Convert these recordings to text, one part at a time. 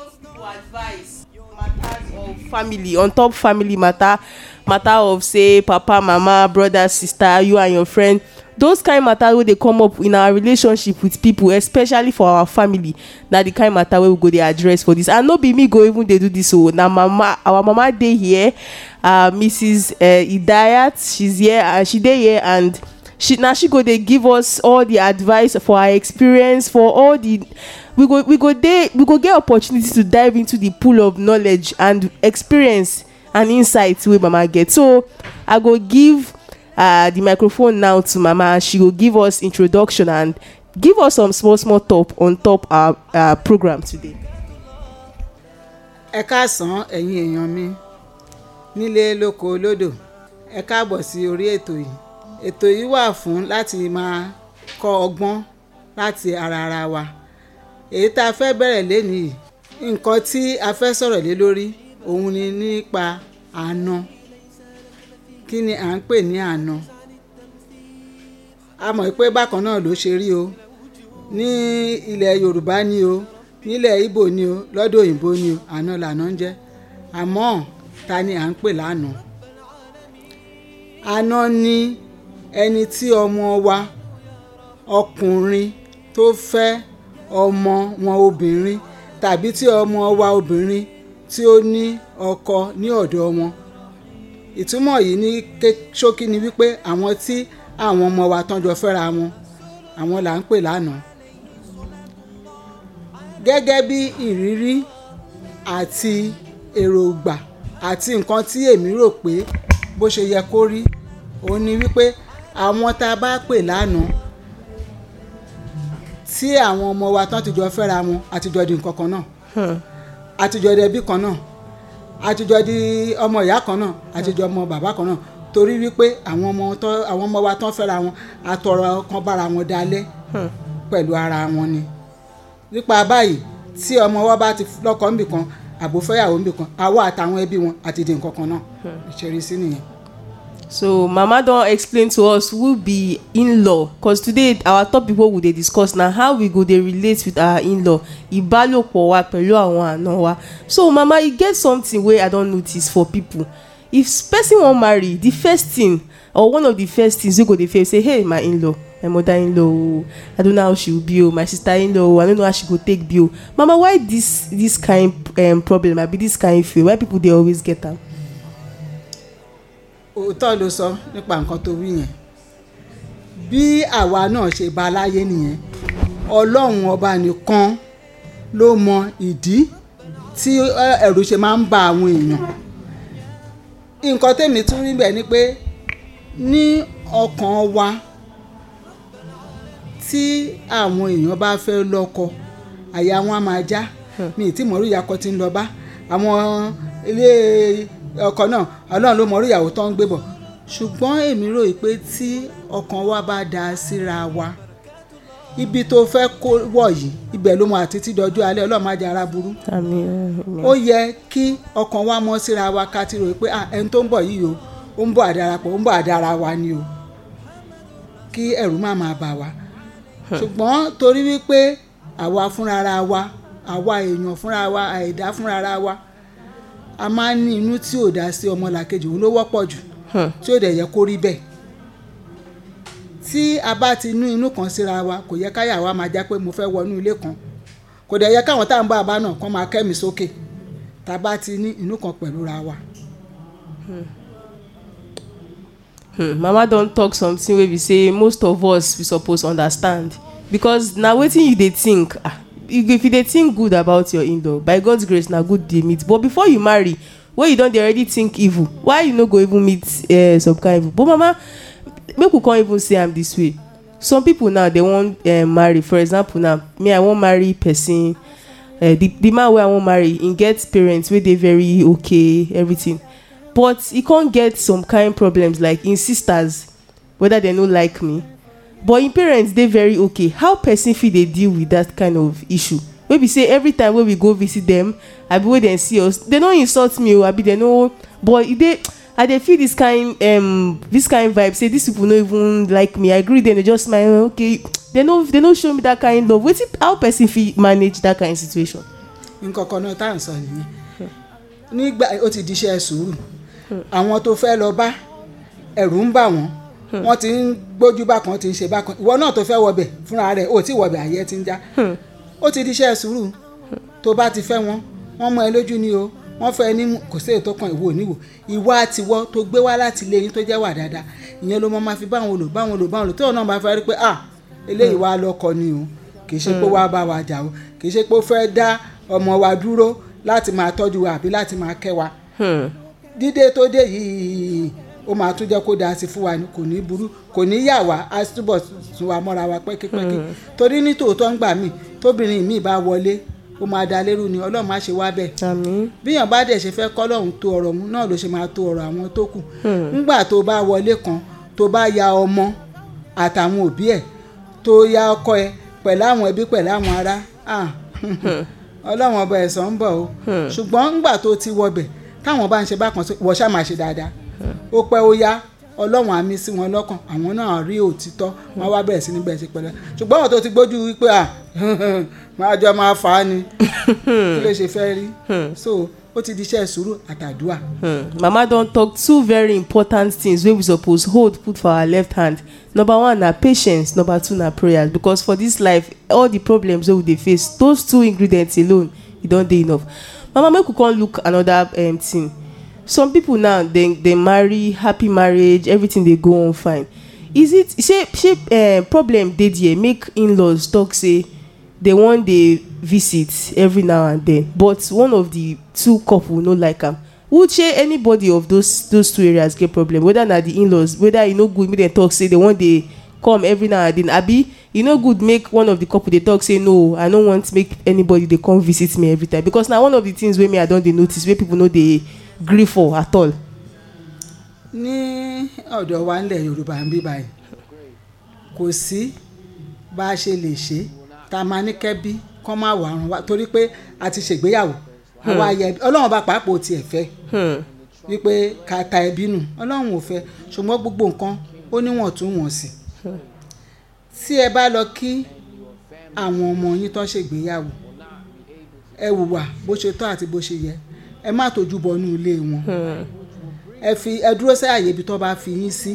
advice. Matters of family on top family matter matter of say papa mama brother sister you and your friend. Those kind matter wey dey come up in our relationship with people especially for our family na the kind matter wey we go dey address for this. And no be me go even dey do this o. Na mama our mama dey here uh, mrs uh, idayat she's here and she dey here and she na she go dey give us all the advice for her experience for all the we go we go dey we go get opportunity to dive into the pool of knowledge and experience and insight wey mama get. So i go give uh, the microphone now to mama. She go give us introduction and give us some small small top on top our uh, program today. ẹ káàsán ẹ̀yin èèyàn mi. Nílé lóko lódò ẹ káàbọ̀ sí orí ètò yìí ètò yìí wà fún láti máa kọ́ ọgbọ́n láti ara ara wa. Èyí tá a fẹ́ bẹ̀rẹ̀ lénìí nǹkan tí a fẹ́ sọ̀rọ̀ lé lórí òun ni nípa àna. Kí ni à ń pè ní àna? A mọ̀ pé bákan náà ló ṣe rí o. Ní ilẹ̀ Yorùbá ni o nílẹ̀ Ìgbò ni o lọ́dọ̀ òyìnbó ni o àna làna ń jẹ́. Àmọ́ ta ni à ń pè lánàá àna ni ẹni tí ọmọ wa ọkùnrin tó fẹ́ ọmọ wọn obìnrin tàbí tí ọmọ wa obìnrin tí ó ní ọkọ ní ọ̀dọ̀ wọn. Ìtumọ̀ yìí ní ṣókí ni wípé àwọn tí àwọn ọmọ wa tán jọ fẹ́ra wọn àwọn là ń pè lánàá. Gẹ́gẹ́ bí ìrírí àti èròǹgbà àti nǹkan tí èmi rò pé bó ṣe yẹ kó rí òun ni wípé àwọn tá a bá pè lánàá tí àwọn ọmọ wa tán ti jọ fẹ́ra wọn àtijọ́ di nǹkan kan náà. Àtijọ́ di ẹbí kan náà. Àtijọ́ di ọmọ ìyá kan náà. Àtijọ́ ọmọ bàbá kan náà. Torí wípé àwọn ọmọ tán àwọn ọmọ wa tán fẹ́ra wọn àtọ̀rọ̀ kan bára wọn dalẹ̀ pẹ̀lú ara wọn ni. Nípa báyìí tí ọmọ wa bá ti lọ́kọ níbì kan àbò fẹ́yàwó níbì kan àwa àtàwọn ẹbí wọn àti di nǹkan kan náà. Ìṣerísí nìyẹn. So mama don explain to us who be in-law. Cause today our topic wey we dey discuss na how we go dey relate with our in-law. Ìbálòpọ̀ wa pẹ̀lú àwọn àna wa. So mama e get something wey i don notice for people. If person wan marry the first thing or one of the first things wey go dey face say hey my in-law my mother in-law o i don't know how she be o my sister in-law o i don't know how she go take be o mama why this this kind um, problem abi this kind fear? Why people dey always get am. Òótọ́ ló sọ nípa nǹkan tó wí yẹn. Bí àwa náà ṣe bá láyé nìyẹn ọlọ́run ọba nìkan ló mọ ìdí tí ẹ̀rù ṣe máa ń ba àwọn èèyàn. Nǹkan tèmi tún rí bẹ́ẹ̀ ni pé ní ọkàn wa tí àwọn èèyàn bá fẹ́ lọ́kọ àyà wọn á máa já. Mi ì tí mọ̀rú ìyàkọ ti ń lọ bá. Àwọn ilé ọkọ náà ọlọ́run ló mọ̀rú ìyàwó tó ń gbé bọ̀. Ṣùgbọ́n èmi rò pé tí ọkàn wa bá da síra wa ibi tó fẹ́ kó wọ̀ yìí ibẹ̀ ló mọ àti tí dọjú alẹ́ ọlọ́run má jẹ́ ara burú. Ó yẹ kí ọkàn wa mọ́ síra wa ká ti rò pé ẹni tó ń bọ̀ yìí o ó ń bọ̀ àdarapọ̀ ó ń bọ̀ àdara wa ni o. Kí ẹ̀rù má máa bà wá. Ṣùgbọ́n torí wípé àwa fúnra wa àwa èèyàn fúnra wa àìdá fúnra wa a máa ń ní inú tí ò dá sí ọmọlàkejì òun ló wọ́pọ̀ jù tí ò dẹ̀ yẹ kó rí bẹ́ẹ̀. Tí a bá ti ní inú kan síra wa kò yẹ káyà wa máa já pé mo fẹ́ wọnú ilé kan. Kò dẹ̀ yẹ káwọn tá à ń bá a bá náà kàn máa kẹ́mi sókè tá a bá ti ní inú kan pẹ̀lú ra wa. Hmm, mama don talk something wey be say most of us we suppose understand. Because na wetin you dey think? Ah if you dey think good about your in-law by god's grace na good dey meet. But before you marry wey you don dey already think evil why you no go even meet uh, some kind evil? But mama make we come even say am this way. Some people now dey wan uh, marry. For example now me i wan marry person uh, the the man wey i wan marry him get parents wey dey very okay everything. But e come get some kind problems like him sisters whether dem no like me but him parents dey very okay. How person fit dey deal with that kind of issue? Wey be say every time wey we go visit dem abi wey dem see us dem no insult me o abi dem no but e dey i dey feel this kind um this kind vibe say these people no even like me. I gree dem dey just smile okay. Dem no dem no show me that kind love. Wetin how person fit manage that kind situation. nǹkan kan náà tá à ń sọ nìyẹn. Nígbà ó ti diṣẹ́ sùúrù. Àwọn tó fẹ́ lọ bá ẹ̀rù ń bà wọ́n wọ́n ti ń gbójú bákan ti ń ṣe bákan. Ìwọ náà tó fẹ́ wọbẹ̀ fúnra rẹ̀ ó ti wọbẹ̀ àyẹ́ ti ń já. Ó ti diṣẹ́ sùúrù. Tó bá ti fẹ́ wọn wọ́n mọ ẹ lójú ni o. Wọ́n fẹ́ ní kò sí ètò kan ìwọ oníwò ìwà àtiwọ́ tó gbé wá láti ilé yín tó jẹ́ wà dáadáa ìyẹn ló mọ máa fi báwọn lò báwọn lò báwọn lò tí òun náà bá fẹ́ rí pé ah eléyìí wá lọ́kọ ni o. Kì í ṣe pé wá bá wa jà o. Kì í ṣe pé ó fẹ́ dá ọmọ wa dúró láti máa tọ́jú wa àbí láti máa kẹ́ wa. Dídé tó dé yìí ó máa tún jẹ́ kó dáa sí fún wa ni kò ní burú kò ní yà wá á túbọ̀ sún wa mọ́ra wa pẹ́kípẹ́kí. Torí ní tòótọ́ ń gbà mí tóbìnrin mi bá wọlé ó máa da lérú ni ọlọ́run má ṣe wá bẹ́ẹ̀. Bíyàn bá dẹ̀ ṣe fẹ́ kọ́lọ́run tó ọ̀rọ̀ mu náà ló ṣe máa tó ọ̀rọ̀ àwọn tó kù. Ńgbà tó bá wọlé kan tó bá ya ọmọ àtàwọn òbí ẹ̀ tó ya ọkọ ẹ̀ pẹ̀lú àwọn ẹbí pẹ̀lú àwọn ará ah, ọlọ́run ọba ẹ̀san ń bọ̀ o. Ṣùgbọ́n ńgbà tó ti wọbẹ̀ táwọn bá ń ṣe bákan wọ́n ṣá máa ṣe dáadáa ó pẹ́ ó yá. Ọlọ́run mí sí wọn lọ́kàn. Àwọn náà rí òtítọ́. Wọn wá bẹ̀rẹ̀ sí ní bẹ̀rẹ̀ sí pẹ̀lẹ́. Ṣùgbọ́n àwọn tó ti gbójú wípé à máa jọ máa fà á ni. Kí ló ṣe fẹ́ rí? So ó ti di iṣẹ́ sùúrù àtàdúà. Mama don talk two very important things wey we suppose hold put for our left hand. Number one na patience. Number two na prayers. Because for this life all the problems wey we dey face those two ingredients alone e don dey enough. Mama make we come look another um, thing some people now dey dey marry happy marriage everything dey go on fine. Is it shey shey um, problem dey there make in-laws talk say they wan dey visit every now and then but one of the two couple no like am. Would shey anybody of those those two areas get problem? Whether na the in-laws whether e no good make dem talk say they wan dey come every now and then. Abi e no good make one of the couple dey talk say no i no want make anybody dey come visit me every time. Because na one of the things wey me i don dey notice wey people no dey gree for at all. ní ọ̀dọ̀ wa ńlẹ̀ yorùbá ń bí báyìí kò sí bá a ṣe lè ṣe tá a máa ní kẹ́bí kọ́ máa wà rán wa torí pé a ti ṣègbéyàwó. Àwa yẹ ọlọ́run bá pàápàá ò tiẹ̀ fẹ́ Hmm. wípé ká ta ẹbí nù. Ọlọ́run ò fẹ́ ṣùgbọ́n gbogbo nǹkan ó níwọ̀ntúnwọ̀nsì. Tí ẹ bá lọ kí àwọn ọmọ yín tó ṣègbéyàwó ẹ wùwà bó ṣe tọ́ àti bó ṣe yẹ ẹ má tójú bọnú ilé wọn. Ẹ fi ẹ dúró sí àyè ibi tó bá fi yín sí.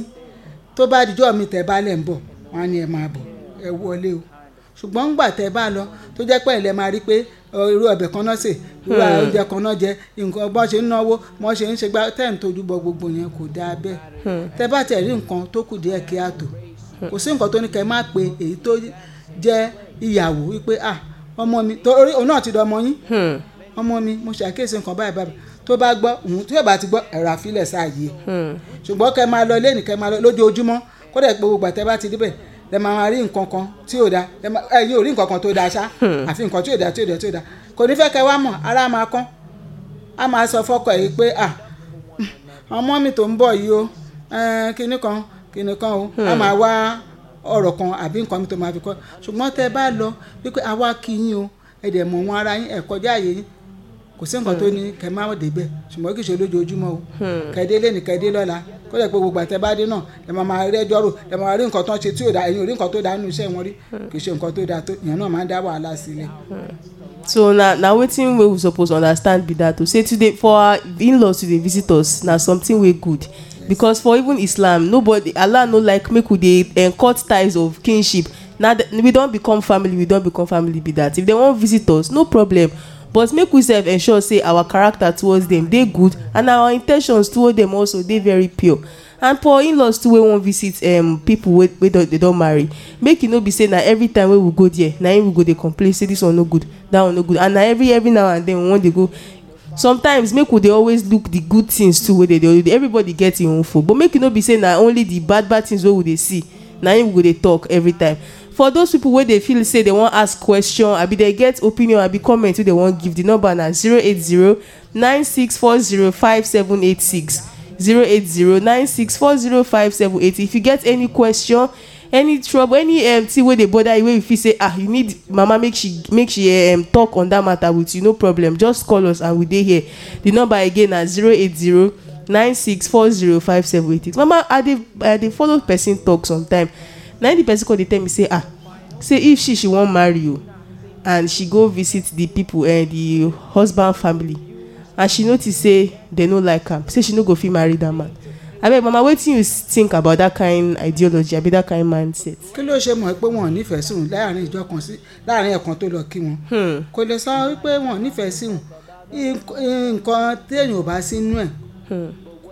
Tó bá dijọ́ mi tẹ́ bá lẹ̀ ń bọ̀ wọ́n á ní ẹ máa bọ̀. Ẹ wọlé o. Ṣùgbọ́n ńgbà tẹ́ bá lọ tó jẹ́ pé ilẹ̀ máa rí pé irú ọbẹ̀ kan náà sè irú oúnjẹ kan náà jẹ nǹkan bọ́n ṣe ń náwó bọ́n ṣe ń ṣe gbá tẹ́ ń tójú bọ gbogbo yẹn kò dáa bẹ́ẹ̀. Tẹ́ bá tẹ̀ rí nǹkan tó kù díẹ̀ kí á tò. Kò sí nǹkan tó ní kẹ́ má pe èyí tó jẹ́ ìyàwó wípé ah ọmọ mi torí òun náà ti dọ ọmọ yín. Hmm. Ọmọ mi mo ṣàkíyèsí nǹkan báyìí báyìí. Tó bá gbọ́ òun tí yóò bá ti gbọ́ ẹ̀rọ àfilẹ̀ sáàyè Hmm. ṣùgbọ́n kẹ́ máa lọ lẹ́nìí kẹ́ máa lọ lójoojúmọ́. Kódà gbogbo àtẹ́ bá ti débẹ̀ lẹ máa máa rí nǹkan kan tí ò da. Ẹ̀yin ò rí nǹkan kan tó da ṣá. Àfi nǹkan tí ò da tí ò da tí ò da. Kò ní fẹ́ kẹ́ wá mọ̀ ara máa kán. A máa sọ fọ́kọ yìí pé à ọmọ mi tó ń bọ̀ yìí o. Kinní kan kinní kan o. A máa wá ọ̀rọ̀ kan àbí nǹkan mi tó máa fi kọ́. Ṣùgbọ́n tẹ́ bá lọ wípé àwa kí yín o ẹ dẹ̀ mọ̀ wọn ara yín ẹ̀ kọjá àyè yín kò sí nǹkan tó ní kẹ́ má débẹ̀ ṣùgbọ́n kì í ṣe lójoojúmọ́ o. Kẹ́dé lé ní kẹ́dé lọ́la. Kó lè pe gbogbo àtẹ bá dé náà ẹ máa máa rẹ́jọ́ rò ẹ máa rí nǹkan tó ń ṣe tí ò da ẹ̀yin ò rí nǹkan tó da nínú iṣẹ́ wọn rí. Kì í ṣe nǹkan tó da tó ìyẹn náà máa ń dá wàhálà sílẹ̀. so na na wetin wey we suppose understand be that to say today for our in-laws to dey visit us na something wey good. Because for even islam nobody allah no like make we dey um, cut ties of kinship. Na we don become family we don become family be that. If dem wan visit us no problem but make we sef ensure say our character towards dem dey good and our in ten tions towards dem also dey very pure. And for in-laws too wey wan visit um, people wey wey don dey don marry make e no be say na every time wey we go there na im we go dey complain say this one no good that one no good. And na every every now and then we wan dey go. Sometimes make we dey always look the good things too wey dey dey everybody get im own fault but make e no be say na only the bad bad things wey we dey see na im we go dey talk every time. For those people wey dey feel say they wan ask question abi dey get opinion abi comment wey they wan give the number na seven eight. If you get any question any trouble any um, thing wey dey bother you wey you feel say ah you need mama make she make she um, talk on that matter with you no problem. Just call us and we dey here. The number again na zero eight zero nine six four zero five seven eight six mama i dey i dey follow person talk sometime na the person come dey tell me say ah say if she she wan marry you and she go visit the people and the husband family and she notice say they no like am say she no go fit marry that man abeg mama wetin you think about that kind ideology abi that kind mindset. kí ló ṣe mọ̀ pé wọn nífẹ̀ẹ́ sí òun láàárín ìjọ kan sí láàárín ẹ̀kan tó lọ kí wọn Hmm. kò lè sọ wípé wọn nífẹ̀ẹ́ sí òun nǹkan téèyàn ò bá sí inú ẹ̀.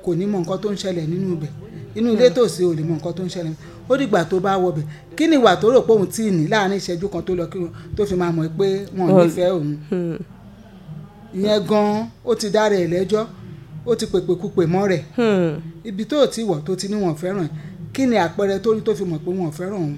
Kò ní mọ nǹkan tó ń ṣẹlẹ̀ nínú ibẹ̀. Inú ilé tòsí ò lè mọ nǹkan tó ń ṣẹlẹ̀. Ó dìgbà tó bá wọbẹ̀ kí ni ìwà tó rò pé òun tí ì ní láàárín ìṣẹ́jú kan tó lọ kí wọn tó fi máa mọ̀ pé wọn ò nífẹ̀ẹ́ òun? Hmm. ìyẹn gan-an ó ti dára ẹ̀ lẹ́jọ́. Ó ti pèpè kupè mọ́ rẹ̀. Hmm. ibi tó ti wọ̀ tó ti ní wọn fẹ́ràn kí ni àpẹẹrẹ tó rí tó fi mọ̀ pé wọn fẹ́ràn òun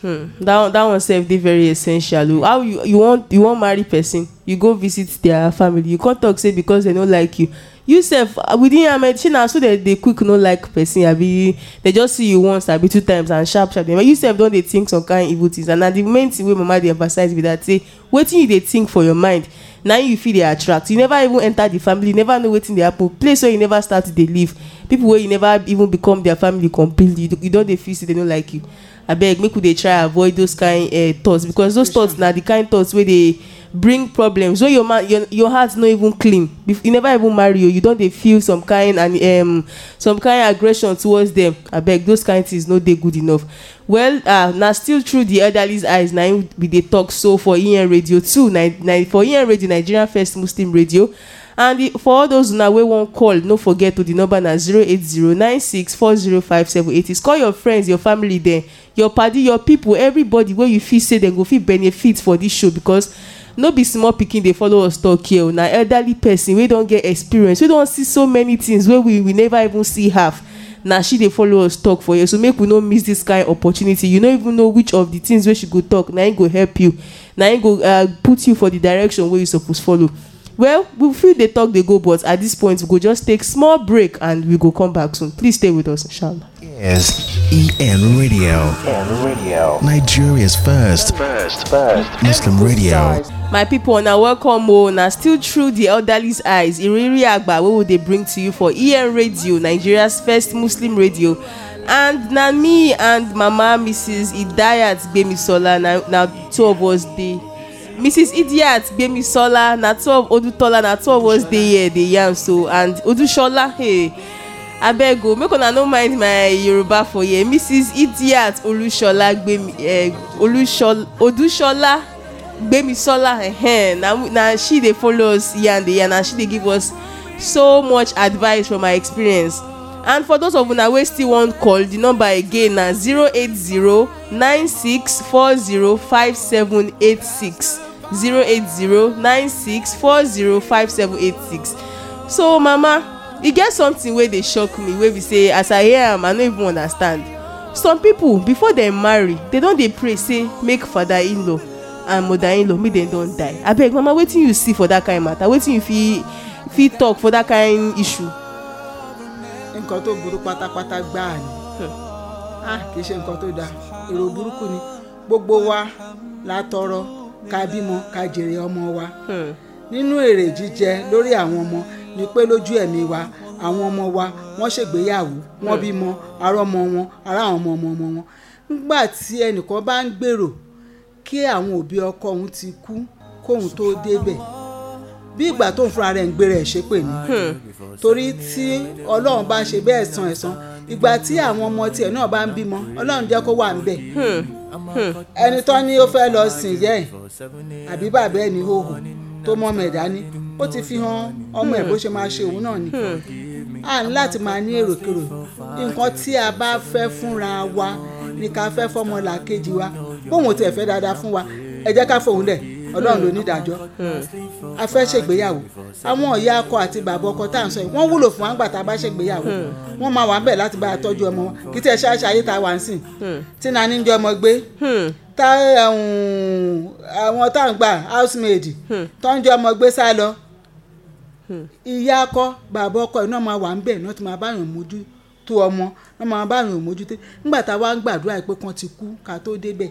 Hmm. That that one sef dey very essential o how you you wan you wan marry person you go visit their family. You come talk say because they no like you. You sef within your medicine na so they dey quick no like person abi? They just see you once abi two times and sharp sharp. But you sef don dey think some kind evil things. And na the main thing wey mama dey emphasize be that say wetin you dey think for your mind na you fit dey attract. You never even enter the family you never know wetin dey happen. Place wey you never start to dey live people wey you never even become their family completely you, you don dey feel say they no like you abeg make we dey try avoid those kind uh, thoughts because those thoughts na the kind thoughts wey dey bring problems. When your man your, your heart no even clean Bef- you never even marry o you don dey feel some kind and um, some kind aggression towards them. Abeg those kind things no dey good enough. Well uh, na still through the elderly's eyes na im we dey talk so for en radio too na, na for en radio nigerian first muslim radio and for all those una wey wan call no forget to the number na zero eight zero nine six four zero five seven eight. Six call your friends your family dem your padi your people everybody wey you feel say dem go fit benefit for this show because no be small pikin dey follow us talk here na elderly person wey don get experience wey don see so many things wey we we never even see half na she dey follow us talk for here. So make we no miss this kind opportunity. You no even know which of the things wey she go talk na im go help you na im go uh, put you for the direction wey you suppose follow well we fit dey talk dey go but at this point we go just take small break and we go come back soon please stay with us inshallah. is EN Radio. EN Radio. Nigeria's first First, first. Muslim radio. my people una welcome o na still through the elderly's eyes iriri agba wey we dey bring to you for en radio nigeria's first muslim radio and na me and mama mrs idayat gbemisola na na two of us dey mrs idiat gbemisola na of odutola na of us dey here dey yarn so and odushola hey abeg o make una no mind my yoruba for here. Mrs idiat olusola gbemi eh, olushola odushola gbemisola ehen na na she dey follow us here and there and she dey give us so much advice from her experience. And for those of una wey still wan call the number again na zero eight zero nine six four zero five seven eight six zero eight zero nine six four zero five seven eight six. So mama e get something wey dey shock me wey be say as i hear am i no even understand. Some people before dem marry dem don dey pray say make father in-law and mother in-law make dem don die. Abeg mama wetin you see for that kind matter? Wetin you fit fit talk for that kind issue. nǹkan tó burú pátápátá gbáà ni. Ah kì í ṣe nǹkan tó dáa. Èrò burúkú ni. Gbogbo wa la ká bímọ ká jèrè ọmọ wa. Hmm. nínú èrè jíjẹ lórí àwọn ọmọ ni pé lójú ẹ̀mí wa àwọn ọmọ wa wọ́n ṣègbéyàwó wọ́n bímọ ará ọmọ wọn ará àwọn ọmọ ọmọ wọn. Nígbà tí ẹnìkan bá ń gbèrò kí àwọn òbí ọkọ òun ti kú kóun tó débẹ̀ bí ìgbà tóun fúnra rẹ̀ ń gbé rẹ̀ ṣépè ni torí tí ọlọ́run bá ṣe bẹ́ẹ̀ san ẹ̀san ìgbà tí àwọn ọmọ tiẹ̀ náà bá ń bímọ ọlọ́run jẹ́ kó wà ń bẹ̀ ẹni tán ni ó fẹ́ lọ sìn yẹ́ ẹ̀ àbí bàbá ẹ̀ ní hòhò tó mọ́ ọmọ ẹ̀ dání ó ti fi hàn ọmọ ẹ̀ bó ṣe máa ṣe òun náà ni. a ní láti máa ní èròkèrò. nǹkan tí a bá fẹ́ fúnra wa ní ká fẹ́ fọ́mọ làkejì wa. Bóun ò tiẹ̀ fẹ́ dáadáa fún wa ẹ jẹ́ ká fòun lẹ̀ ọlọ́run ló ní ìdájọ́. A fẹ́ ṣègbéyàwó. Àwọn ìyá ọkọ àti bàbá ọkọ tá à ń sọ yìí wọ́n wúlò fún wa ńgbà tá a bá ṣègbéyàwó. Wọ́n máa wà ń bẹ̀ láti bá a tọ́jú ọmọ wa kí tí ẹ ṣáṣá ayé tá a wà ń sìn. Tí nani ń jẹ́ ọmọ gbé. Tá ẹ̀hún, àwọn tá à ń gbà housemaid. Tó ń jẹ́ ọmọ gbé sá lọ. Ìyá ọkọ bàbá ọkọ náà máa wà ń bẹ̀ náà ti máa báyàn mójú tó ọmọ náà máa báyàn mójú tó. Nígbà tá a wá ń gbàdúrà pé kan ti kú ká tó débẹ̀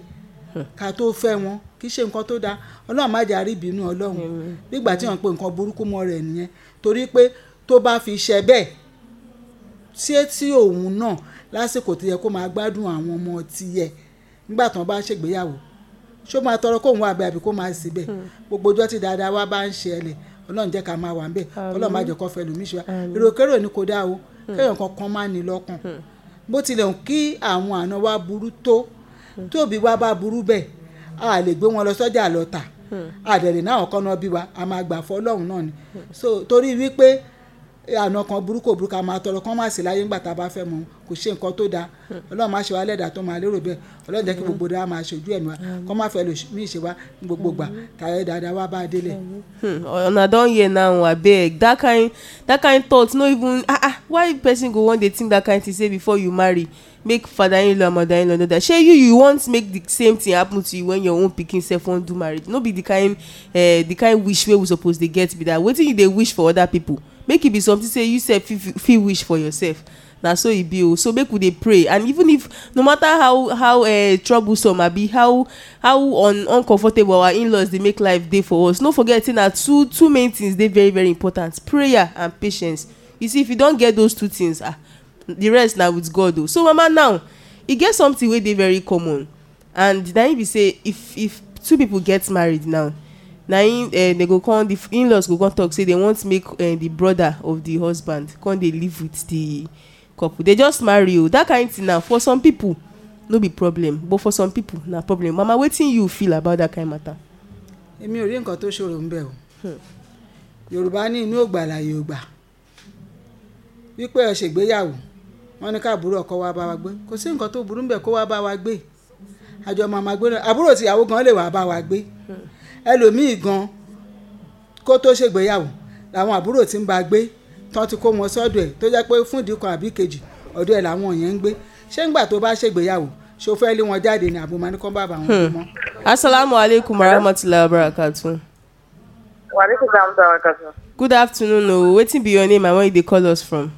ká tó fẹ́ wọn kì í ṣe nǹkan tó dáa ọlọ́run má jà rí ìbínú ọlọ́run. Nígbà tí wọ́n pe nǹkan burúkú mọ́ rẹ̀ nìyẹn. Torí pé tó bá fi ṣe bẹ́ẹ̀ tí etí òun náà lásìkò tó yẹ kó máa gbádùn àwọn ọmọ tiẹ̀ nígbà tí wọ́n bá ṣègbéyàwó ṣó máa tọrọ kóun wà bẹ́ẹ̀ àbí kó máa sì bẹ́ẹ̀? Gbogbo ọjọ́ tí dáadáa wá bá ń ṣẹlẹ̀ ọlọ́run jẹ́ ká máa wà ń bẹ̀ ọlọ́run má jẹ́ kó fẹ́ lómi ṣe wa èròkérò ni kò dáa o. Kéèyàn kankan má ní lọ́kàn. Bó tilẹ̀ kí àwọn àna wa burú tó tóbi wa bá burú bẹ́ẹ̀ a lè gbé wọn lọ sọ́jà lọ tà. Àdẹ̀rẹ̀ náà kọ́ náà bí wa a máa gbà fọ́ ọlọ́run náà ni. So torí wípé àna kan burúkú burúkú a máa tọrọ kán má sí láyé ńgbà tá a bá fẹ́ mọ̀ kò ṣe nǹkan tó dáa. Ọlọ́run má ṣe wá lẹ́dàá tó máa lérò bẹ́ẹ̀. Ọlọ́run jẹ́ kí gbogbo dáa máa ṣojú ẹ̀mí wa. Kán má fẹ́ mí ṣe wá gbogbo gbà káyọ̀ dáadáa wá bá a hmm una don hear now abeg that kind that kind thought no even ah ah why person go wan dey think that kind thing say before you marry make father-in-law and mother-in-law know that shey you you want make the same thing happen to you when your own pikin sef wan do marriage? No be the kind uh, the kind wish wey we suppose dey get be that. Wetin you dey wish for other people make e be something say you sef fit fit wish for yourself. Na so e be o. So make we dey pray. And even if no matter how how uh, troublesome abi how how un uncomfortable our in-laws dey make life dey for us no forget say na two two main things dey very very important. Prayer and patience. You see if you don get those two things ah the rest na with god o. So mama now e get something wey dey very common. And na im be say if if two people get married now na im uh, they go come the in-laws go come talk say they want make uh, the brother of the husband come dey live with the couple. They just marry o. That kind thing na for some people no be problem. But for some people na problem. Mama wetin you feel about that kind matter. èmi ò rí nǹkan tó ṣòro ń bẹ̀ o yorùbá ní inú ògbà láàyè ògbà wípé ẹ ṣègbéyàwó wọn ní káàbúrò ọkọ wa bá wa gbé. Kò sí nǹkan tó burú ń bẹ̀ kó wá bá wa gbé. Àjọ màmá gbé náà àbúrò tìyàwó gan lè wá bá wa gbé ẹlòmíì gan kó tó ṣègbéyàwó làwọn àbúrò tí ń bá gbé tán ti kó wọn sọ́dọ̀ ẹ̀ tó jẹ́ pé fún ìdí kan àbí kejì ọ̀dọ̀ ẹ̀ làwọn yẹn ń gbé ṣé ńgbà tó bá ṣègbéyàwó fẹ́ lé wọn jáde ní àbúmọ́ ní kán bàbá wọn gbé mọ́. asalaamualeykum warahmatulahi wabarakatuh. Waalaikum salam wabarakatuh. good afternoon o wetin be your name and where you dey call us from.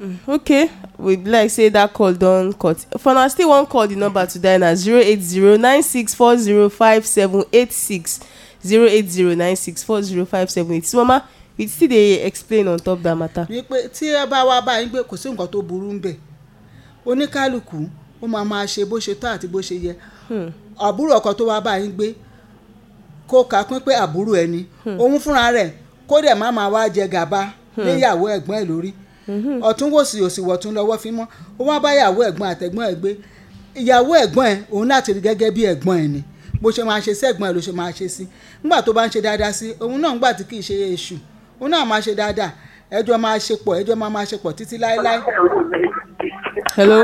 Mm, okay. We be like say that call don cut. For now still wan call the number to dial na zero eight zero nine six four zero five seven eight six. Zero eight zero nine six four zero five seven eight six. Mama we still dey explain on top that matter. ní pé tí ẹ bá wá báyìí gbé kò sí nǹkan tó burú ń bẹ̀ oníkálukú ó máa máa ṣe bó ṣe tó àti bó ṣe yẹ. Àbúrò ọkọ tó wá báyìí gbé kó kà pín pé àbúrò ẹni. Òun fúnra rẹ̀ kó dẹ̀ má máa wá jẹ gàba léyàwó ẹ̀gbọ́n ẹ̀ lórí ọ̀tún wòsì òsì wọ̀tún lọ́wọ́ fi mọ́ ó wá bá ìyàwó ẹ̀gbọ́n àtẹ̀gbọ́n ẹ̀ gbé ìyàwó ẹ̀gbọ́n ẹ̀ òun láti rí gẹ́gẹ́ bí ẹ̀gbọ́n ẹ̀ ni bó ṣe máa ṣe sí ẹ̀gbọ́n ẹ̀ ló ṣe máa ṣe sí nígbà tó bá ń ṣe dáadáa sí òun náà nígbà tí kì í ṣe èṣù òun náà máa ṣe dáadáa ẹjọ́ máa ṣe pọ̀ ẹjọ́ máa máa ṣe pọ̀ títí láéláé. hello.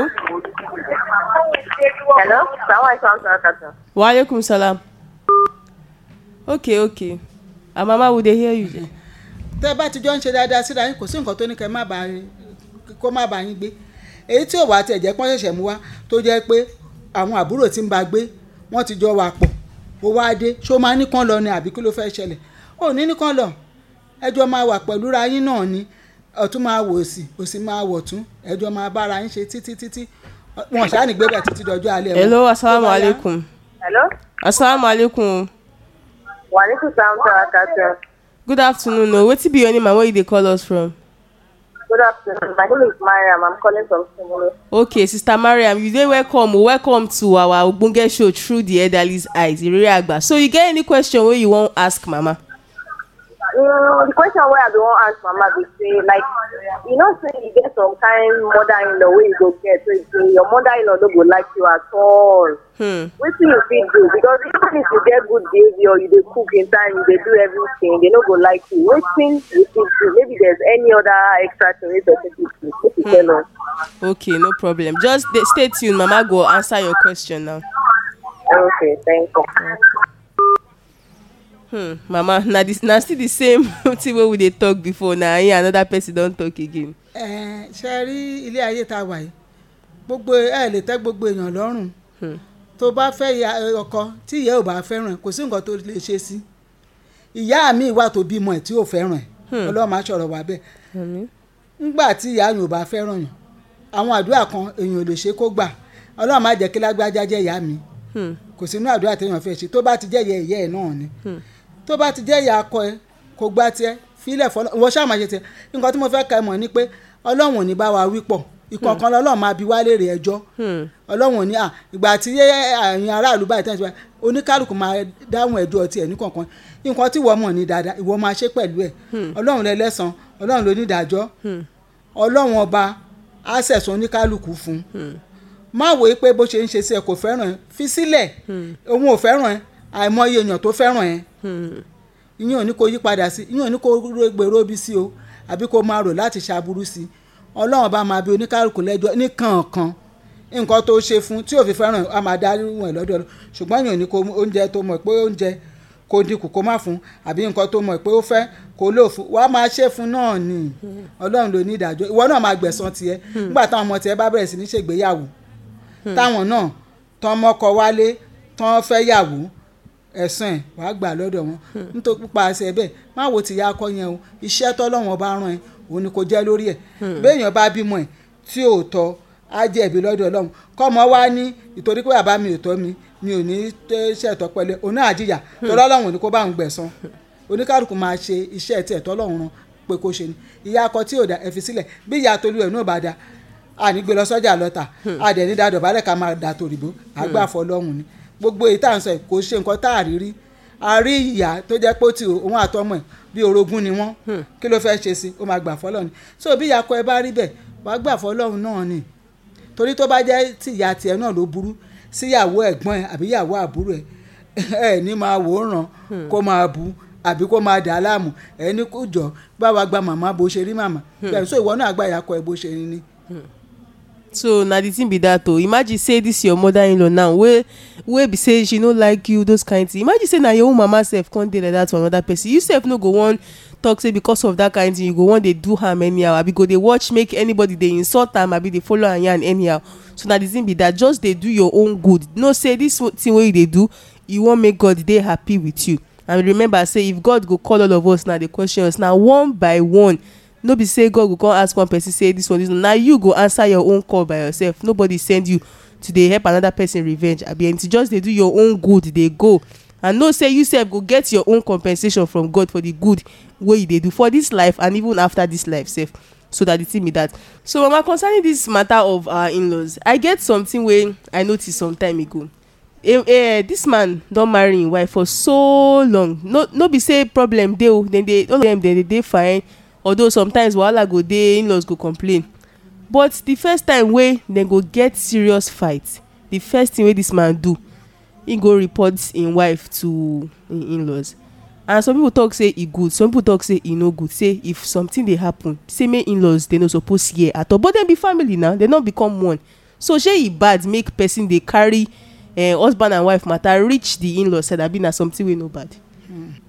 Hello? Waaleykum salam. okay okay ah mama we dey hear you. Tẹ́ bá ti jọ ń ṣe dáadáa síra yín kò sí nǹkan tó ní kẹ́ má bàa kó má bàa yín gbé èyí tí ò wá tẹ̀ jẹ́ pọ́n ṣẹ̀ṣẹ̀ mú wá tó jẹ́ pé àwọn àbúrò tí ń bá gbé wọ́n ti jọ wà pọ̀ ó wá dé ṣó máa ní kán lọ ni àbí kí ló fẹ́ ṣẹlẹ̀ ó ní ní kán lọ ẹjọ́ máa wà pẹ̀lú ra yín náà ni ọ̀tún máa wò òsì òsì máa wọ̀ tún ẹjọ́ máa bára yín ṣe títí títí wọn ṣáà ní gbébẹ̀ títí dọjọ́ alẹ́ wọn. hello Tó bá yá, asalaamualeykum. Hello? asalaamualeykum. Waalaikum salam wabarakatuh. Good afternoon o wetin be your name and where you dey call us from. Good afternoon. My name is Mariam. I'm calling from Sumulu. okay sister mariam you dey welcome welcome to our ogbonge show through the elderly's eyes agba so you get any question wey you wan ask mama. Mm, the question wey I bin wan ask Mama be say like you know say you get some kind mother-in-law wey you go get wey say your mother-in-law no go like you at all. Hmm. Wetin you fit do because even if you get good behaviour you dey cook in time you dey do everything they no go like you wetin you fit do maybe there's any other extra thing wey person fit do make you tell us. okay no problem just stay tuned mama go answer your question now. Okay, thank you. Hmm, mama na this na still the same thing wey we dey talk before. Na here another person don talk again. Ẹ, ṣe rí ilé ayé tá wà yìí? Gbogbo ẹ lè tẹ́ gbogbo èèyàn lọ́rùn. Tó bá fẹ́ ọkọ tí ìyá ò bá fẹ́ràn kò sí nǹkan tó lè ṣe sí. Ìyá mi wà tó bímọ ẹ̀ tí ò fẹ́ràn ẹ̀. Ọlọ́run máa ṣọ̀rọ̀ wá bẹ́ẹ̀. Ńgbà tí ìyá ò bá fẹ́ràn yàn àwọn àdúrà kan èèyàn ò lè ṣe kó gbà. Ọlọ́run má jẹ́ kí lágbájá jẹ́ ìyá mi. Kò sínú àdúrà téèyàn fẹ́ ṣe. Tó bá ti jẹ́ ìyá ẹ̀ náà ni tó bá ti jẹ́ ìyá akọ ẹ kò gbá tiẹ̀ fílẹ̀ fọlọ́ wọ́n ṣáà máa ṣe tiẹ̀. Nǹkan tí mo fẹ́ ka ẹ mọ̀ ni pé ọlọ́run ò ní bá wa wí pọ̀. Ìkọ̀ọ̀kan lọ́lọ́run máa bi wá léèrè ẹjọ́. Ọlọ́run ò ní à ìgbà tí àyìn aráàlú báyìí báyìí oníkálukú máa dáhùn ẹ̀dùn ọtí ẹ̀ ní kọ̀ọ̀kan nǹkan tí wọ́n mọ̀ ní dáadáa ìwọ máa ṣe pẹ̀lú ẹ̀. Ọlọ́run lẹ́lẹ́sàn ọlọ́run ló ní ìdájọ́. Ọlọ́run ọba á sẹ̀sán oníkálukú fún. Un má wò ó pé bó ṣe ń ṣe sí ẹ kò fẹ́ràn ẹ. Fi sílẹ̀. Òun ò fẹ́ràn ẹ. Àìmọye èèyàn tó fẹ́ràn ẹ ìyẹn ò ní kó yí padà sí ìyẹn ò ní kó gbèrò bí sí o àbí kó máa rò láti ṣàbúrú sí ọlọ́run bá máa bi oníkálukú lẹ́jọ́ ní kànkan. Nǹkan tó ṣe fún tí ò fi fẹ́ràn á máa dá wọn lọ́dọ̀ lọ ṣùgbọ́n ìyẹn ò ní kó oúnjẹ tó mọ̀ pé oúnjẹ kó dínkù kó má fún àbí nǹkan tó mọ̀ pé ó fẹ́ kó lò fún wàá máa ṣe fún náà ni. Ọlọ́run ló ní ìdájọ́. Ìwọ náà máa gbẹ̀san tiẹ̀. Nígbà táwọn ọmọ tiẹ̀ bá bẹ̀rẹ̀ sí ní ṣègbéyàwó táwọn náà tán mọ́kọ wálé tán fẹ́ yàwó ẹ̀sán ẹ̀ wàá gbà lọ́dọ̀ wọn. Nítorí pípa àṣẹ bẹ́ẹ̀ má wo tìyá akọ yẹn o. Iṣẹ́ tọ́lọ́wọ́n bá rán ẹ òun ni kò jẹ́ lórí ẹ̀. Béèyàn bá bímọ ẹ̀ tí ò tọ́ á jẹ̀bi lọ́dọ̀ ọlọ́run. Kọ́mọ wá ní ìtorí pé bàbá mi ò tọ́ mi mi ò ní ṣètọ́ pẹ̀lú òun náà àjìyà tọ́lọ́run ò ní kó bá òun gbẹ̀san. Oníkálukú máa ṣe iṣẹ́ tiẹ̀ tọ́lọ́run rán pé kó ṣe ni. Ìyá akọ tí ò dá ẹ fi sílẹ̀. Bí ìyá tolú ẹ̀ náà bá da àní gbé lọ sọ́jà lọ́tà. Àdẹ̀ní dadọ̀ balẹ̀ ká máa dà tòrìbó. Àgbàfọ́ lọ́hùn ni gbogbo èyí tá à ń sọ yìí kò ṣe nǹkan tá à rí rí. A rí ìyá tó jẹ́ pé ó ti òun àtọmọ ẹ̀ bí orogún ni wọ́n. Kí ló fẹ́ ṣe sí ó máa gbà fọ́lọ́run so bí ìyá akọ ẹ bá rí bẹ́ẹ̀ wàá gbà fọ́lọ́run náà ni. Torí tó bá jẹ́ tí ìyá tiẹ̀ náà ló burú síyàwó ẹ̀gbọ́n ẹ̀ àbí ìyàwó àbúrò ẹ̀ ẹ̀ ní máa wò ó ràn kó máa bu àbí kó máa dà á láàmú. Ẹ̀ ní kó jọ bá wa gba màmá bó ṣe rí màmá. Bẹ́ẹ̀ so ìwọ náà gba ìyá akọ ẹ bó ṣe rí ni so na the thing be that o imagine say this your mother-in-law now wey wey be say she no like you those kind thing. Imagine say na your own mama sef come dey like that for another person. You sef no go wan talk say because of that kind thing you go wan dey do am anyhow. Abi go dey watch make anybody dey insult am abi dey follow am yarn anyhow. So na the thing be that just dey do your own good. Know say this thing wey you dey do you wan make god dey happy with you. And remember say if god go call all of us na the questions na one by one no be say god go come ask one person say this one this one. Na you go answer your own call by yourself. Nobody send you to dey help another person revenge abi anything. Just dey do your own good dey go. And know say you sef go get your own compensation from god for the good wey you dey do for this life and even after this life sef. So that the thing be that. So mama concerning this matter of our in-laws i get something wey i notice some time ago. Eh, eh, this man don marry im wife for so long. No no be say problem dey o. Dem dey all of dem dey dey fine although sometimes wahala go dey in-laws go complain. But the first time wey dem go get serious fight the first thing wey this man do he go report im wife to im in-laws. And some people talk say e good some people talk say e no good say if something dey happen say make in-laws dey no suppose hear at all. But dem be family now dem don become one. So shey e bad make person dey carry uh, husband and wife matter reach the in-laws side abi na something wey no bad.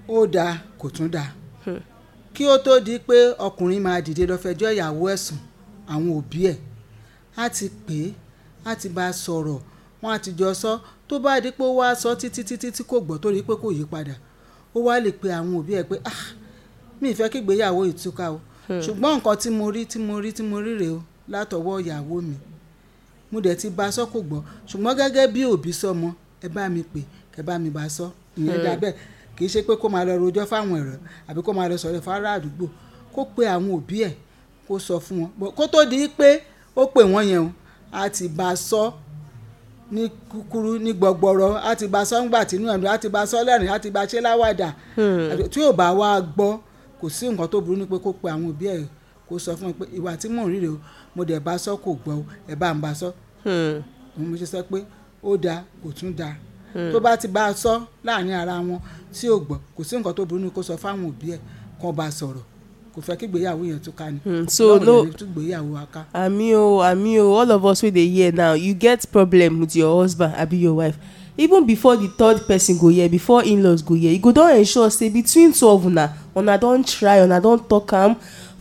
ó dáa kò tún dáa kí ó tó di pé ọkùnrin máa dìde lọ fẹjọ́ ìyàwó ẹ̀sùn àwọn òbí ẹ̀ á ti pè é á ti bá a sọ̀rọ̀ wọ́n á ti jọ sọ. Tó bá di pé ó wá sọ títí títí tí kò gbọ́ tó rí pé kò yí padà ó wá lè pe àwọn òbí ẹ̀ pé ah mi ì fẹ́ kí ìgbéyàwó ìtúká o. Ṣùgbọ́n nǹkan tí mo rí tí mo rí tí mo rí rèé o látọwọ́ ìyàwó mi mo dẹ̀ ti bá a sọ kò gbọ́. Ṣùgbọ́n gẹ́gẹ́ bí òbí sọmọ ẹ bá mi pè kẹ bá mi bá a sọ. Ìyẹn dá bẹ́ẹ̀ kì í ṣe pé kó máa lọ rojọ́ fáwọn ẹ̀rọ àbí kó máa lọ sọ̀rọ̀ fárá àdúgbò kó pe àwọn òbí ẹ̀ kó sọ fún wọn. Kó tó di pé ó pè wọ́n yẹn o á ti bá a sọ ní kúkúrú ní gbọgbọrọ á ti bá a sọ ńgbà tínú ẹ̀dùn á ti bá a sọ lẹ́rìn á ti bá a ṣe láwàdà. Tí ò bá wá gbọ́ kò sí nǹkan tó burú ní pé kó pe àwọn òbí ẹ̀ kó sọ fún wọn pé ìwà tí mò ń rí rèé o mo dẹ̀ bá a sọ kò gbọ́ o ẹ̀ bá ń bá a sọ. Òun mo ṣe sọ pé ó dáa kò tún dáa tó bá ti bá a sọ láàárín ara wọn tí ò gbọ́ kò sí nǹkan tó burú ní kó sọ fáwọn òbí ẹ̀ kó bá a sọ̀rọ̀. Kò fẹ́ kí ìgbéyàwó yẹn tún ká ni. So Ọlọ́run no ami o ami o all of us wey dey hear now you get problem with your husband abi your wife. Even before the third person go hear before in-laws go hear you go don ensure say between two of una una don try una don talk am.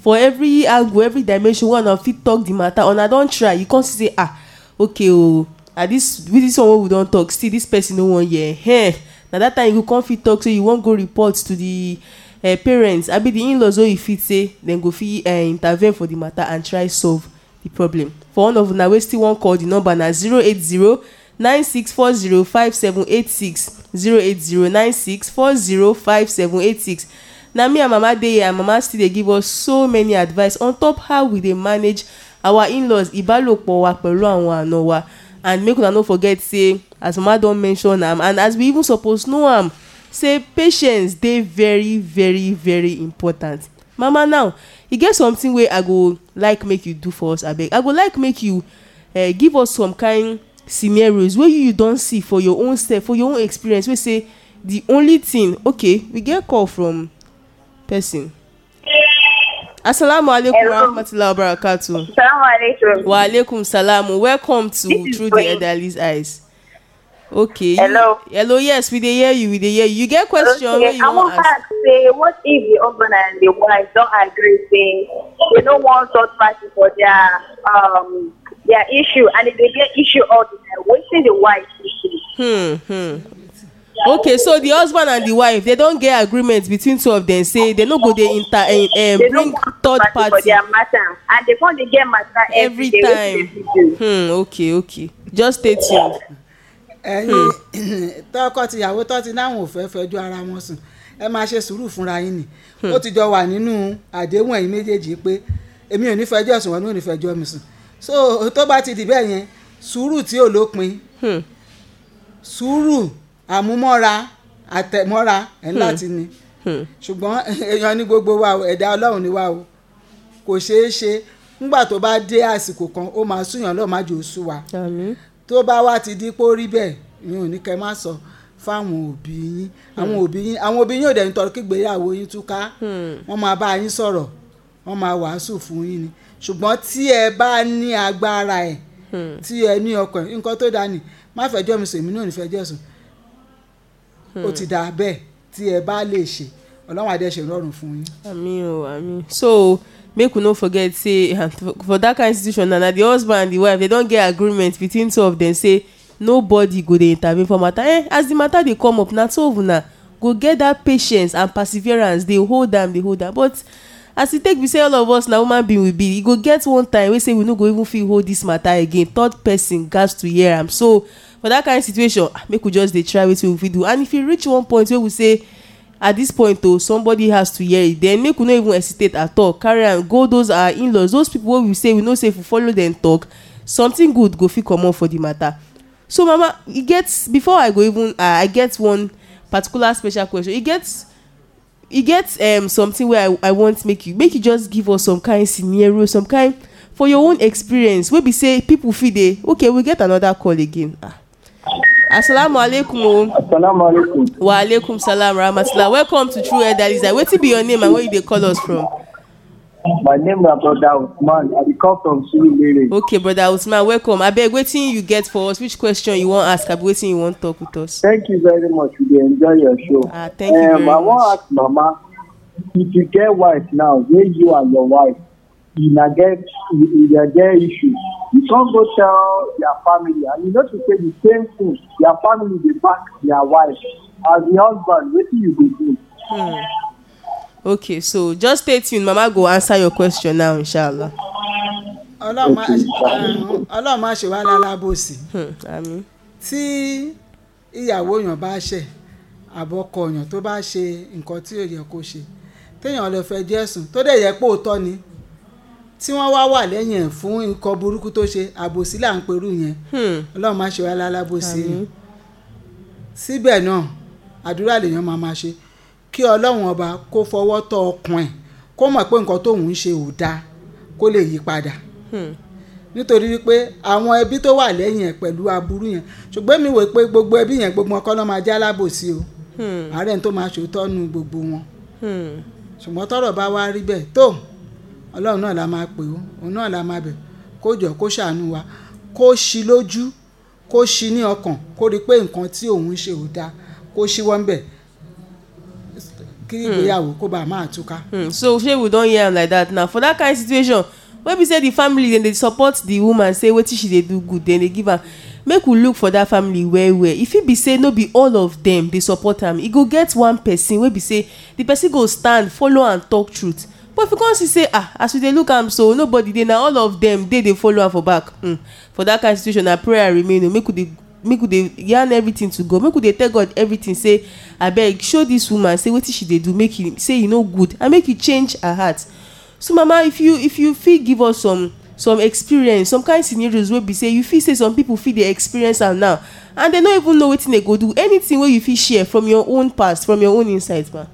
For every angle every dimension wey una fit talk the matter una don try. You come see say ah okay o ah this this one wey we don talk still this person no wan hear. Eh na that time you go come fit talk say you wan go report to the uh, parents. Abi the in-laws wey you fit say dem go fit uh, intervene for the matter and try solve the problem. For one of una wey still wan call the number na zero eight zero nine six four zero five seven eight six. zero eight zero nine six four zero five seven eight six. Na me and mama dey here and mama still dey give us so many advice on top how we dey manage our in-laws ìbálòpọ̀ wa pẹ̀lú àwọn àna wa and make una no forget say as mama don mention am and as we even suppose know am say patience dey very very very important. Mama now e get something wey i go like make you do for us abeg. I go like make you uh, give us some kind scenarios wey you don see for your own self for your own experience wey say the only thing okay we get call from person asalaamualeykum Hello. rahmatulah wabarakatuh Salaam alaikum. wa aleykum salam welcome to This through the elderly's eyes okay you- Hello. hello yes we dey hear you we dey hear you you get question wey Okay, you I wan ask to say, what if the husband and the wife don't agree, say they don't want third party for their um their issue, and if they get issue all the time, what is the wife issue? hmm hmm okay so the husband and the wife they don get agreement between two of them say they no go dey inter um, They bring third party for party. their matter, and they want to get matter every every day. time. hmm okay okay. Just stay tuned. Ẹ̀yin tọkọ tìyàwó tó ti náwọn ò fẹ́ fẹjọ́ ara wọn sùn. Ẹ máa ṣe sùúrù fúnra yín ni. Ó ti jọ wà nínú àdéhùn ẹ̀yin méjèèjì pé èmi ò ní fẹjọ́ sùn wọn ní ò ní fẹjọ́ mi sùn. So tó bá ti dì bẹ́ẹ̀ yẹn sùúrù tí ò lópin. Hmm. Sùúrù àmúmọ́ra àtẹ̀mọ́ra ẹ̀ ń láti ni. Hmm. Ṣùgbọ́n èèyàn ní gbogbo wa o ẹ̀dá ọlọ́run ni wa o. Kò ṣeé ṣe nígbà tó bá dé àsìkò kan ó máa súyàn lọ́ọ́ má jò sú wa. Tó bá wá ti di pé ó rí bẹ́ẹ̀ ìyẹn ò ní kẹ́ má sọ fáwọn òbí yín. Àwọn òbí yín àwọn òbí yín ò dẹ̀ nítorí kígbéyàwó yín túká wọ́n máa bá yín sọ̀rọ̀ wọ́n máa wàásù fún yín ni. Ṣùgbọ́n tí ẹ bá ní agbára ẹ̀ tí ẹ ní ọkàn nǹkan tó dáa ni má fẹjọ́ mi sùn èmi náà ò ní fẹjọ́ sùn ó ti dáa bẹ́ẹ̀ tí ẹ bá lè ṣe. Ọlọ́run adé ṣe rọrùn fún yín. àmín o àmín. So make we no forget say for- that kind institution na na the husband and the wife they don get agreement between two of them say nobody go dey intervene for matter. Eh as the matter dey come up na of una go get that patience and perseverance dey hold am dey hold am. But as e take be say all of us na human being we be e go get one time wey say we no go even fit hold this matter again. Third person gats to hear am. So for that kind situation ah, make we just dey try wetin we fit do. And if e reach one point wey we say at this point o somebody has to hear it then make we no even hesitate at all. Carry am go. Those our in-laws. Those people wey we say we know say if we follow them talk something good go fit comot for the matter. So mama e get before i go even uh, i get one particular special question. E get e get um, something wey i i want make you make you just give us some kind scenario some kind for your own experience wey be say people fit dey okay we get another call again. Ah asalaamualeykum o. Assalamu alaikum. wa alaikum salam rahmatulah welcome to true elderly side wetin be your name and where you dey call us from My name na Brother Usman. I dey come from Surulere. okay brother usman welcome abeg wetin you get for us which question you wan ask abi wetin you wan talk with us. Thank you very much. We dey enjoy your show. Ah, thank you very I wan much. ask Mama, if you get wife now, wey you and your wife, una get una get issue, you come go tell their family, and you know to say the same thing, their family dey back their wife. As the husband, wetin you do? okay so just stay tuned. Mama go answer your question now inshallah. ọlọ́run má ọlọ́run má ṣe wá lálábòsí. Hmm, tí ìyàwó yàn bá ṣẹ̀ àbọ̀kọ yàn tó bá ṣe nǹkan tí ò yẹ kó ṣe téèyàn lọ fẹ́ jẹ́sùn tó dẹ̀ yẹ pé òótọ́ ni tí wọ́n wá wà lẹ́yìn ẹ̀ fún nǹkan burúkú tó ṣe àbòsí là ń perú yẹn. Hmm, ọlọ́run má ṣe wá lálábòsí. Síbẹ̀ náà àdúrà lèèyàn máa máa ṣe. Kí ọlọ́run ọba kó fọwọ́ tọ́ ọkàn ẹ̀ kó mọ̀ pé nǹkan tóun ń ṣe ò dáa kó lè yí padà. Hmm, nítorí wípé àwọn ẹbí tó wà lẹ́yìn ẹ̀ pẹ̀lú aburú yẹn ṣùgbọ́n mi wò pé gbogbo ẹbí yẹn gbogbo ọkọ náà máa já lábòsí o. Hmm, àárẹ̀ tó máa ṣòótọ́ nu gbogbo wọn. Ṣùgbọ́n tọ́rọ̀ bá wá rí bẹ́ẹ̀ tó ọlọ́run náà la máa pè ó òun náà la máa bẹ̀. Kó jọ kó ṣàánú wa kó ṣí lójú kó ṣí ní ọkàn kó rí i pé nǹkan tí òun ṣe ò dáa kó ṣíwọ́ ń bẹ̀ kí ìgbéyàwó kó bàa máa túká. Hmm, so shey we don hear am like that? Now for that kind situation wey be say the family dem dey support the woman say wetin she dey do good dem dey give am. Make we look for that family well well. E fit be say no be all of dem dey support am. E go get one person wey be say the person go stand follow am talk truth but if you come see say ah as we dey look am so nobody dey na all of dem dey dey follow am for back. Hmm, for that kind situation na prayer remain o make we dey make we dey yarn everything to god. Make we dey tell god everything say abeg show dis woman say wetin she dey do make e say e no good and make e change her heart. So mama if you if you fit give us some some experience some kind scenarios wey be say you feel say some people fit dey experience am now and they no even know wetin they go do anything wey you fit share from your own past from your own insight ma.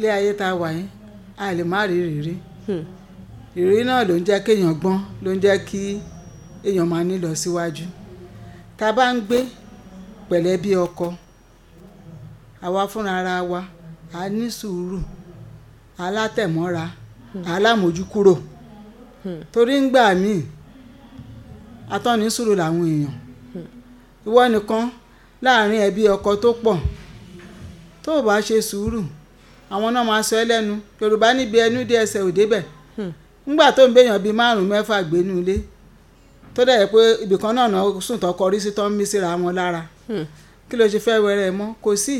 Ilé ayé tá a wà yín a lè má rí ìrírí ìrírí náà ló ń jẹ́ kéèyàn gbọ́n ló ń jẹ́ kí èèyàn máa ní lọ síwájú tá a bá ń gbé pẹ̀lẹ́ bí ọkọ àwa fúnra ara wa a ní sùúrù alátẹ̀mọ́ra alámójúkúrò torí ń gbà míì atọ́ni sùúrù làwọn èèyàn. Ìwọ nìkan láàárín ẹbí ọkọ tó pọ̀ tó o bá ṣe sùúrù àwọn náà máa sọ ẹ́ lẹ́nu. Yorùbá níbi ẹnu dé ẹsẹ̀ ò débẹ̀ ńgbà tó ń béèyàn bíi márùn mẹ́fà gbénú ilé tó dẹ̀ pé ibìkan náà náà sùn tó kọrí sí tó ń mí síra wọn lára. Kí ló ṣe fẹ́ wẹrẹ mọ́? Kò sí.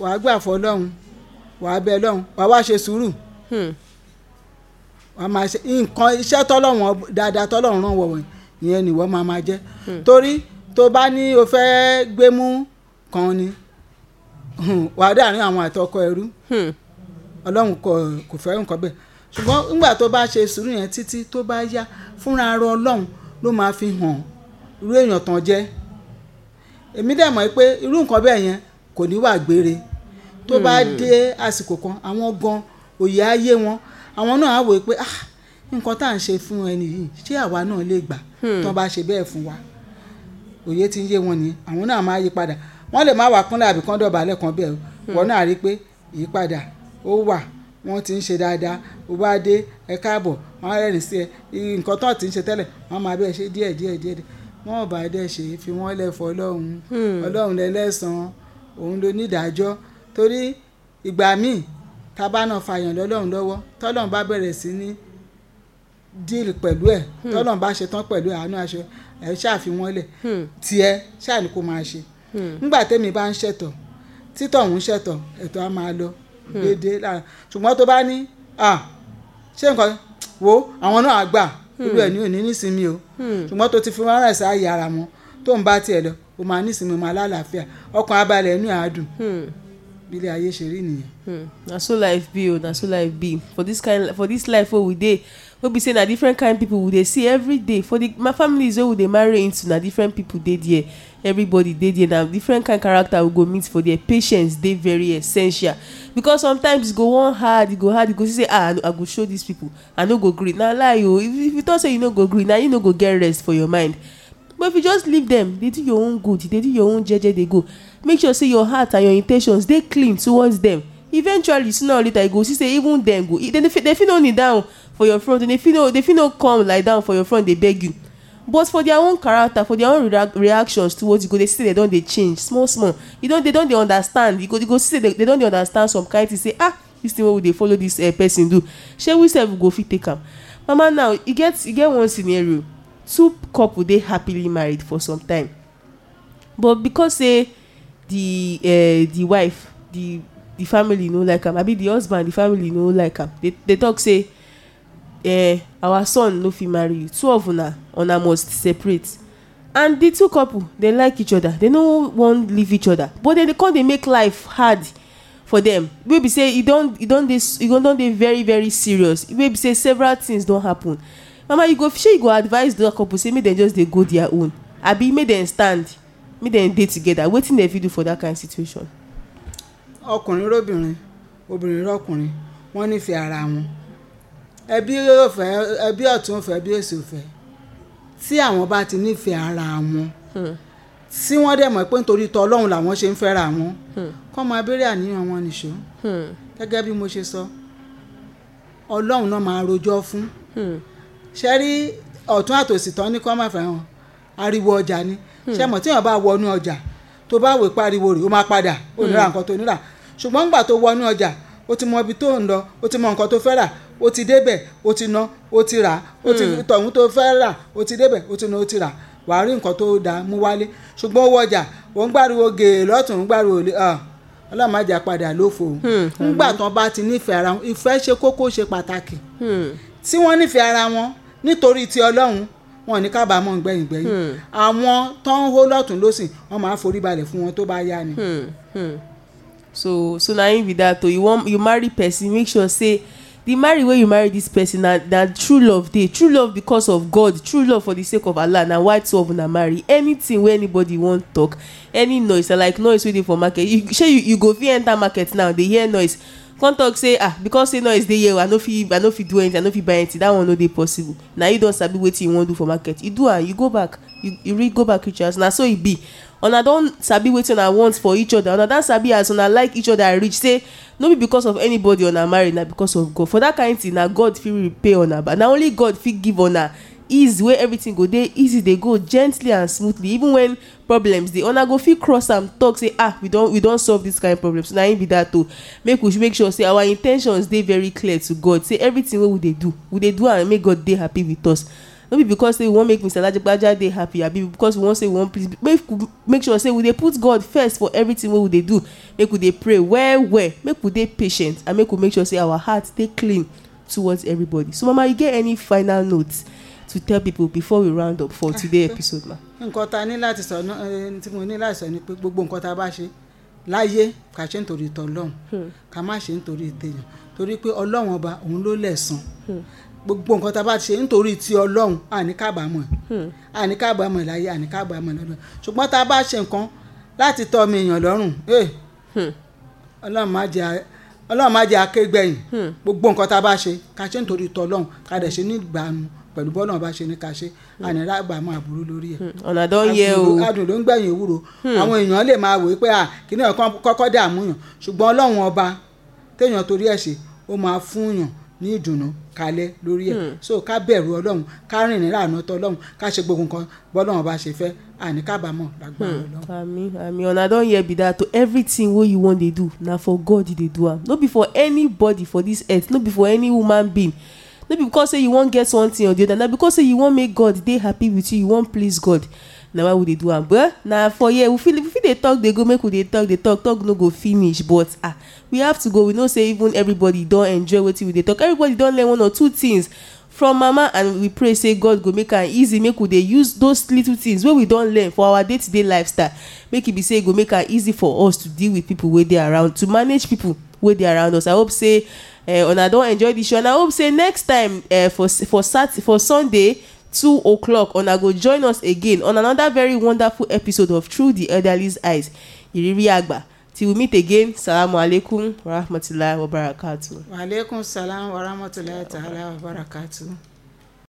Wàá gbà fọ́ lọ́hùn wàá bẹ lọ́hùn wàá wá ṣe sùúrù. Wàá máa ṣe nǹkan iṣẹ́ tọ́lọ́wọ̀n dáadáa tọ́lọ́run ràn wọ̀wọ̀ ìyẹn nìwọ máa máa jẹ́. Torí tó bá ní o fẹ́ gbémú kan ni wàá dàrin àwọn àtọkọ ẹrú. Ọlọ́run kò kò fẹ́ nǹkan bẹ́ẹ̀. Ṣùgbọ́n nígbà tó bá ṣe sùúrù yẹn títí tó bá yá fúnra ara ọlọ́run ló máa fi hàn irú èèyàn tán jẹ́. Èmi dẹ̀ mọ̀ pé irú nǹkan bẹ́ẹ̀ yẹn kò ní wà gbére. Tó bá dé àsìkò kan àwọn gan òye ayé wọn àwọn náà á wò pé ah nǹkan tá à ń ṣe fún ẹni yìí ṣé àwa náà lè gbà? Tó bá ṣe bẹ́ẹ̀ fún wa òye ti ń yé wọn nìyẹn àwọn náà máa yí padà wọ́n lè má wà kúnlẹ̀ àbí kán dọ̀bálẹ̀ kan bẹ́ẹ̀ wọ́n náà rí pé ìyípadà ó wà. Wọ́n ti ń ṣe dáadáa. Ó bá dé ẹ káàbọ̀. Wọ́n á rẹ́rìn sí ẹ. Nǹkan tó ti ń ṣe tẹ́lẹ̀ wọ́n máa bẹ́ẹ̀ ṣe díẹ̀ díẹ̀ díẹ̀ wọ́n ò bá dẹ̀ ṣe fi wọ́n lẹ̀ fọ́ ọlọ́run. Ọlọ́run lẹ́lẹ́sàn-án òun ló nídàájọ́ torí ìgbà míì náà fàyàn lọ́lọ́run lọ́wọ́ tọ́lọ́run bá bẹ̀rẹ̀ sí ní díìlì pẹ̀lú ẹ̀. Tọ́lọ́run bá ṣe tán pẹ̀lú àánú aṣọ ẹ̀ ṣàfihàn lẹ̀. Tiẹ̀ ṣáà ni kò máa ṣe nígbà tẹ́mi bá ń ṣẹ̀tọ̀ títọ̀ ń ṣẹ̀tọ̀ ẹ̀tọ́ á máa lọ déédéé lára. Ṣùgbọ́n tó bá ní ṣé nǹkan wo àwọn náà á gbà olú ẹ̀ ní òní nísìnyí o. Ṣùgbọ́n tó ti fi wọ́n rẹ̀ sáàyè ara wọn tó ń bá tiẹ̀ lọ o máa nísìnyí o máa lálàáfíà. Ọkàn abalẹ̀ inú àádùn bí ilé ayé ṣe rí nìyẹn. Hmm. na so life be o na so life be. For this kind for this life wey we dey wey be say na different kind people we dey see every day. For the my families wey we dey marry into na different people dey there everybody dey there. Na different kind character we go meet for there. Patience dey very essential. Because sometimes e go wan hard e go hard you go see say ah i go show these people. I no go gree. Na lie o if if you talk say you no go gree na you no go get rest for your mind. But if you just leave them dey do your own good dey do your own jeje dey go. Make sure say your heart and your in ten tions dey clean towards them. Eventually sooner or later you go see say even them go they, they, fit- no kneel down for your front. They fit no they fit no come lie down for your front dey beg you but for their own character for their own reac reactions towards you go dey see say they don dey change small small. You don they don dey understand. You go you go see say they don dey understand some kind thing say ah this thing wey we dey follow this uh, person do. Shey we sef go fit take am? Mama now e get e get one scenario. Two couple dey happily married for some time. But because say the uh, the wife the the family no like am abi the husband the family no like am they they talk say uh, our son no fit marry you. Two of una una must separate. And the two couple dey like each other. They no wan leave each other. But dem dey come dey make life hard for them. Wey be say e don e don dey e don dey very very serious. Wey be say several things don happen. Mama you go shey you go advise the couple say make dem just dey go their own? Abi make dem stand? Make dem dey together? Wetin dem fit do for that kind situation. ọkùnrin róbìnrin obìnrin rọkùnrin wọ́n nífẹ̀ẹ́ ara wọn ẹbí yóò fẹ́ ẹbí ọ̀tún fẹ́ òsì ò fẹ́. Tí àwọn bá ti nífẹ̀ẹ́ ara wọn tí wọ́n dẹ̀ mọ̀ pé nítorí tọ́ ọlọ́run làwọn ṣe ń fẹ́ra wọn kọ́ máa béèrè àníyàn wọn nìṣó. Gẹ́gẹ́ bí mo ṣe sọ ọlọ́run náà máa rojọ́ fún. Ṣe rí ọ̀tún àtòsí tán ní kọ́ máa fẹ́ hàn? Ariwo ọjà ni. Ṣe mọ̀ tíyàn bá wọnú ọjà tó bá wè pariwo rẹ̀ ó máa padà ó níra nǹkan tó níra ṣùgbọ́n nígbà tó wọnú ọjà ó ti mọ ibi tó ń lọ ó ti mọ nǹkan tó fẹ́ rà ó ti débẹ̀ ó ti ná ó ti rà ó ti tọ̀hún tó fẹ́ rà ó ti débẹ̀ ó ti ná ó ti rà wàá rí nǹkan tó dáa mú wálé. Ṣùgbọ́n owó ọjà ó ń gbàriwo gèè lọ́tún ń gbàriwo lé ọlọ́run má jà padà lófo. Nígbà tán bá ti nífẹ̀ẹ́ ara wọn ìfẹ́ ṣe kókó ṣe pàtàkì. Tí wọ́n nífẹ̀ẹ́ ara wọn nítorí ti ọlọ́run wọn ní kábàámọ̀ gbẹ̀yìn gbẹ̀yìn àwọn tó ń hó lọ́tún lọ́sìn wọ́n máa forí balẹ̀ fún wọn tó bá yá ni. so so na im be that o you wan you marry person make sure say the marry wey you marry this person na na true love dey. True love because of god. True love for the sake of allah. Na why two of una marry? Anything wey anybody wan talk any noise na like noise wey dey for market. You shey you you go fit enter market now dey hear noise. Come talk say ah because say noise dey here i no fit i no fit do anything i no fit buy anything. That one no dey possible. Na you don sabi wetin you wan do for market. You do am you go back. You you read go back reach house. Na so e be una don sabi wetin una want for each other. Una don sabi as una like each other reach. Say no be because of anybody una marry na because of god. For that kind thing na god fit repay una but na only god fit give una ease wey everything go dey easy dey go gently and smoothly. Even when problems dey una go fit cross am talk say ah we don we don solve this kind problem so na him be that o make we make sure say our in ten tions dey very clear to god. Say everything wey we dey do we dey do am make god dey happy with us no be because say we wan make mr lajigbaja dey happy abi because we wan say we wan please make make sure say we dey put god first for everything wey we dey do. Make we dey pray well well. Make we dey patient and make we make sure say our heart dey clean towards everybody. So mama you get any final notes to tell people before we round up for today episode ma. nǹkan ta ní láti sọ náà eh, tí mo ní láti sọ ni pé gbogbo nǹkan tá a bá ṣe láyé ká ṣe nítorí tọlọ́run ká má ṣe nítorí tèèyàn. Torí pé ọlọ́run ọba òun ló lẹ̀san gbogbo nǹkan tá a bá ṣe nítorí ti ọlọ́run àní kábàámọ̀. Àní kábàámọ̀ láyé àní kábàámọ̀ lọ́dọ̀. Ṣùgbọ́n tá a bá ṣe nǹkan láti tọ́ ọmọ èèyàn lọ́rùn eh, ọlọ́run má jẹ́ ọlọ́run má jẹ́ akégbẹ̀yìn gbogbo nǹkan tá a bá ṣe ká ṣe nítorí tọlọ́run ká dẹ̀ ṣe nígbàánu pẹ̀lú bọ́ọ̀lù ọba ṣe ní ká ṣe. Àní rágbàmọ́ àbúrú lórí ẹ̀. Ọ̀nà don hear o. adùn ló ń gbẹ̀yìn ewúro àwọn èèyàn lè máa wò ó pé à kíní ọ̀kan kọ́kọ́ dààmú yàn? Ṣùgbọ́n ọlọ́run ọba téèyàn torí ẹ̀ ṣe ó máa fún yàn ní ìdùnnú kalẹ̀ lórí ẹ̀. So ká bẹ̀rù ọlọ́run ká rìn nílànà tọ́lọ́run ká ṣe gbogbo nǹkan bọ́lọ́run ọba ṣe fẹ́. Àní kábàámọ̀ lágbára ọlọ́run. ami ami una don hear be that to everything wey you wan dey do na for god you dey do am. No be for anybody for this earth. No be for any woman being. No be because say you wan get one thing or the other. Na because say you wan make god dey happy with you you wan please god na why we dey do am. But na for here we fit we fit dey talk dey go make we dey talk dey talk. Talk no go finish but ah we have to go. We know say even everybody don enjoy wetin we dey talk. Everybody don learn one or two things from mama and we pray say god go make am easy make we dey use those little things wey we don learn for our day to day lifestyle. Make e be say e go make am easy for us to deal with people wey dey around to manage people wey dey around us. I hope say uh, una don enjoy the show and i hope say next time uh, for for sat for sunday two o'clock una go join us again on another very wonderful episode of through the elderly's eyes ìrírí àgbà till we meet again salamu alaikum rahmatulahi wa barakatuh. waaleykum salaam wa rahmatulahi ta'ala wa barakatuh.